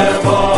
Never.